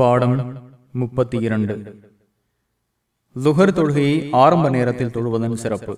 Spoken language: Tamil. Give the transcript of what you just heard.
பாடம் முப்பத்தி இரண்டு. லுகர் தொழுகையை ஆரம்ப நேரத்தில் தொழுவதன் சிறப்பு.